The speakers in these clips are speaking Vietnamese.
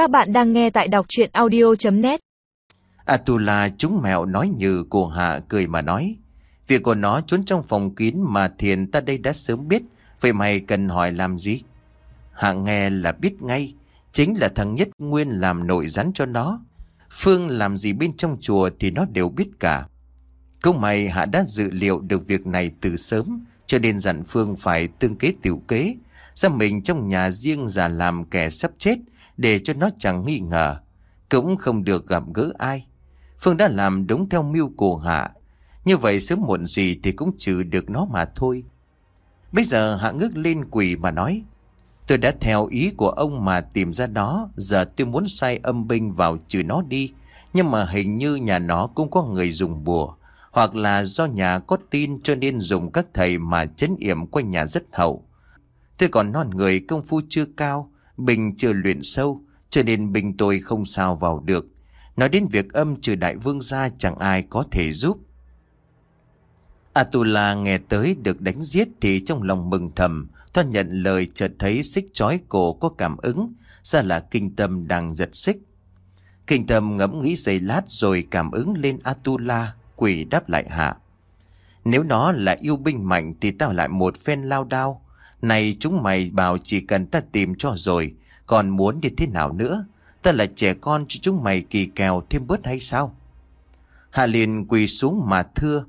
Các bạn đang nghe tại đọc chuyện audio.net Atula chúng mèo nói như cô Hạ cười mà nói. Việc của nó trốn trong phòng kín mà thiền ta đây đã sớm biết. Vậy mày cần hỏi làm gì? Hạ nghe là biết ngay. Chính là thằng Nhất Nguyên làm nội rắn cho nó. Phương làm gì bên trong chùa thì nó đều biết cả. Câu mày Hạ đã dự liệu được việc này từ sớm. Cho nên dặn Phương phải tương kế tiểu kế. Ra mình trong nhà riêng già làm kẻ sắp chết để cho nó chẳng nghi ngờ. Cũng không được gặp gỡ ai. Phương đã làm đúng theo mưu của Hạ. Như vậy sớm muộn gì thì cũng trừ được nó mà thôi. Bây giờ Hạ ngước lên quỷ mà nói. Tôi đã theo ý của ông mà tìm ra nó. Giờ tôi muốn sai âm binh vào trừ nó đi. Nhưng mà hình như nhà nó cũng có người dùng bùa. Hoặc là do nhà có tin cho nên dùng các thầy mà chấn yểm quanh nhà rất hậu. Tôi còn non người công phu chưa cao. Bình chưa luyện sâu. Cho nên bình tôi không sao vào được. Nói đến việc âm trừ đại vương gia chẳng ai có thể giúp. Atula nghe tới được đánh giết thì trong lòng mừng thầm, thoát nhận lời chợt thấy xích chói cổ có cảm ứng, ra là kinh tâm đang giật xích. Kinh tâm ngẫm nghĩ giây lát rồi cảm ứng lên Atula, quỷ đáp lại hạ. Nếu nó là yêu binh mạnh thì tao lại một phen lao đao. Này chúng mày bảo chỉ cần ta tìm cho rồi, còn muốn như thế nào nữa? Ta là trẻ con cho chúng mày kỳ kèo thêm bớt hay sao? Hạ liền quỳ xuống mà thưa.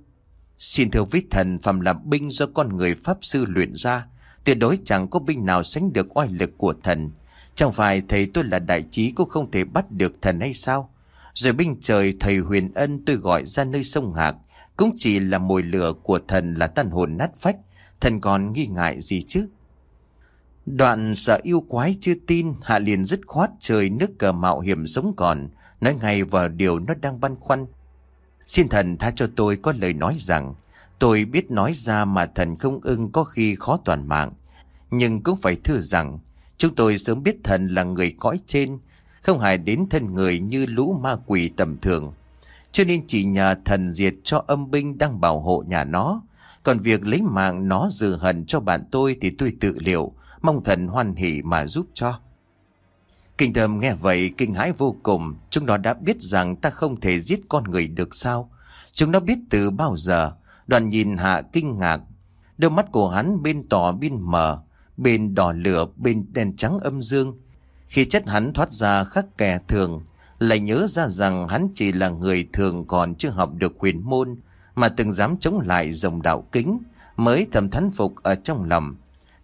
Xin thưa vít thần phẩm là binh do con người Pháp Sư luyện ra. Tuyệt đối chẳng có binh nào sánh được oai lực của thần. Chẳng phải thầy tôi là đại trí cũng không thể bắt được thần hay sao? Rồi binh trời thầy huyền ân tôi gọi ra nơi sông Hạc. Cũng chỉ là mồi lửa của thần là tan hồn nát phách. Thần còn nghi ngại gì chứ? Đoạn sợ yêu quái chưa tin, Hạ liền dứt khoát trời nước cờ mạo hiểm sống còn, Nói ngay vào điều nó đang băn khoăn. Xin thần tha cho tôi có lời nói rằng, Tôi biết nói ra mà thần không ưng có khi khó toàn mạng. Nhưng cũng phải thưa rằng, Chúng tôi sớm biết thần là người cõi trên, Không hài đến thân người như lũ ma quỷ tầm thường. Cho nên chỉ nhờ thần diệt cho âm binh đang bảo hộ nhà nó. Còn việc lấy mạng nó dự hận cho bạn tôi thì tôi tự liệu, Mong thần hoan hỷ mà giúp cho. Kinh thầm nghe vậy kinh hãi vô cùng, Chúng nó đã biết rằng ta không thể giết con người được sao? Chúng nó biết từ bao giờ? Đoàn nhìn hạ kinh ngạc. Đôi mắt của hắn bên tỏ bên mờ, Bên đỏ lửa, bên đèn trắng âm dương. Khi chất hắn thoát ra khắc kẻ thường, Lại nhớ ra rằng hắn chỉ là người thường còn chưa học được huyền môn mà từng dám chống lại dòng đạo kính Mới thầm thán phục ở trong lòng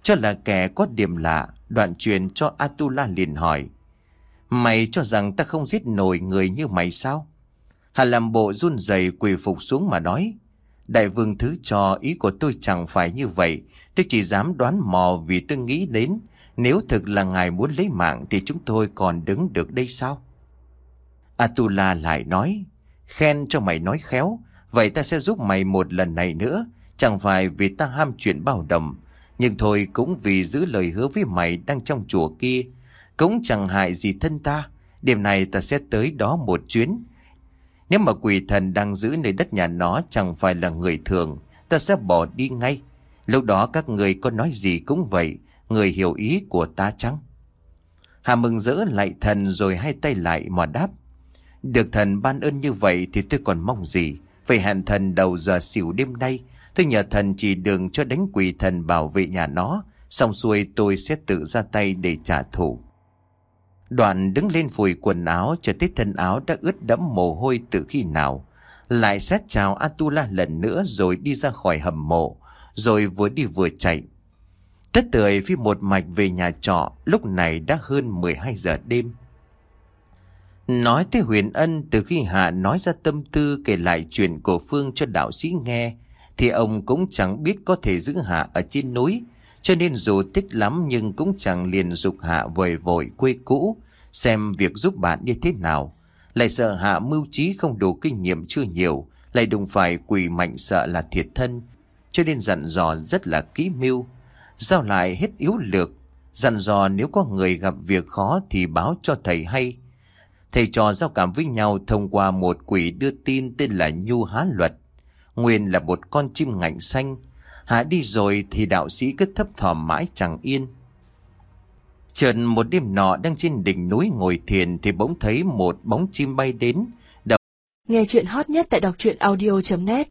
cho là kẻ có điểm lạ, đoạn truyền cho Atula liền hỏi. Mày cho rằng ta không giết nổi người như mày sao? Hà làm bộ run rẩy quỳ phục xuống mà nói. Đại vương thứ cho ý của tôi chẳng phải như vậy. Tôi chỉ dám đoán mò vì tôi nghĩ đến. Nếu thực là ngài muốn lấy mạng thì chúng tôi còn đứng được đây sao? Atula lại nói. Khen cho mày nói khéo. Vậy ta sẽ giúp mày một lần này nữa. Chẳng phải vì ta ham chuyện bao đồng nhưng thôi cũng vì giữ lời hứa với mày đang trong chùa kia. Cũng chẳng hại gì thân ta. Đêm này ta sẽ tới đó một chuyến. Nếu mà quỷ thần đang giữ nơi đất nhà nó chẳng phải là người thường, Ta sẽ bỏ đi ngay. Lúc đó các người có nói gì cũng vậy, Người hiểu ý của ta chăng? Hà mừng rỡ lại thần rồi hai tay lại mà đáp. Được thần ban ơn như vậy thì tôi còn mong gì? Phải hẹn thần đầu giờ xỉu đêm nay Tôi nhờ thần chỉ đường cho đánh quỷ thần bảo vệ nhà nó, xong xuôi tôi sẽ tự ra tay để trả thù. Đoạn đứng lên phủi quần áo cho tới thân áo đã ướt đẫm mồ hôi từ khi nào. Lại xét chào Atula lần nữa rồi đi ra khỏi hầm mộ, rồi vừa đi vừa chạy. Tất tưởi phi một mạch về nhà trọ, lúc này đã hơn 12 giờ đêm. Nói tới huyền ân từ khi Hạ nói ra tâm tư kể lại chuyện của Phương cho đạo sĩ nghe, thì ông cũng chẳng biết có thể giữ Hạ ở trên núi. Cho nên dù thích lắm nhưng cũng chẳng liền dục Hạ vội vội quê cũ, xem việc giúp bạn như thế nào. Lại sợ Hạ mưu trí không đủ kinh nghiệm chưa nhiều, lại đụng phải quỷ mạnh sợ là thiệt thân. Cho nên dặn dò rất là kỹ mưu, giao lại hết yếu lược. Dặn dò nếu có người gặp việc khó thì báo cho thầy hay. Thầy trò giao cảm với nhau thông qua một quỷ đưa tin tên là Nhu Há Luật. Nguyên là một con chim ngạnh xanh. Hạ đi rồi thì đạo sĩ cứ thấp thỏm mãi chẳng yên. Chợt một đêm nọ đang trên đỉnh núi ngồi thiền thì bỗng thấy một bóng chim bay đến. Nghe chuyện hot nhất tại đọc truyện audio.net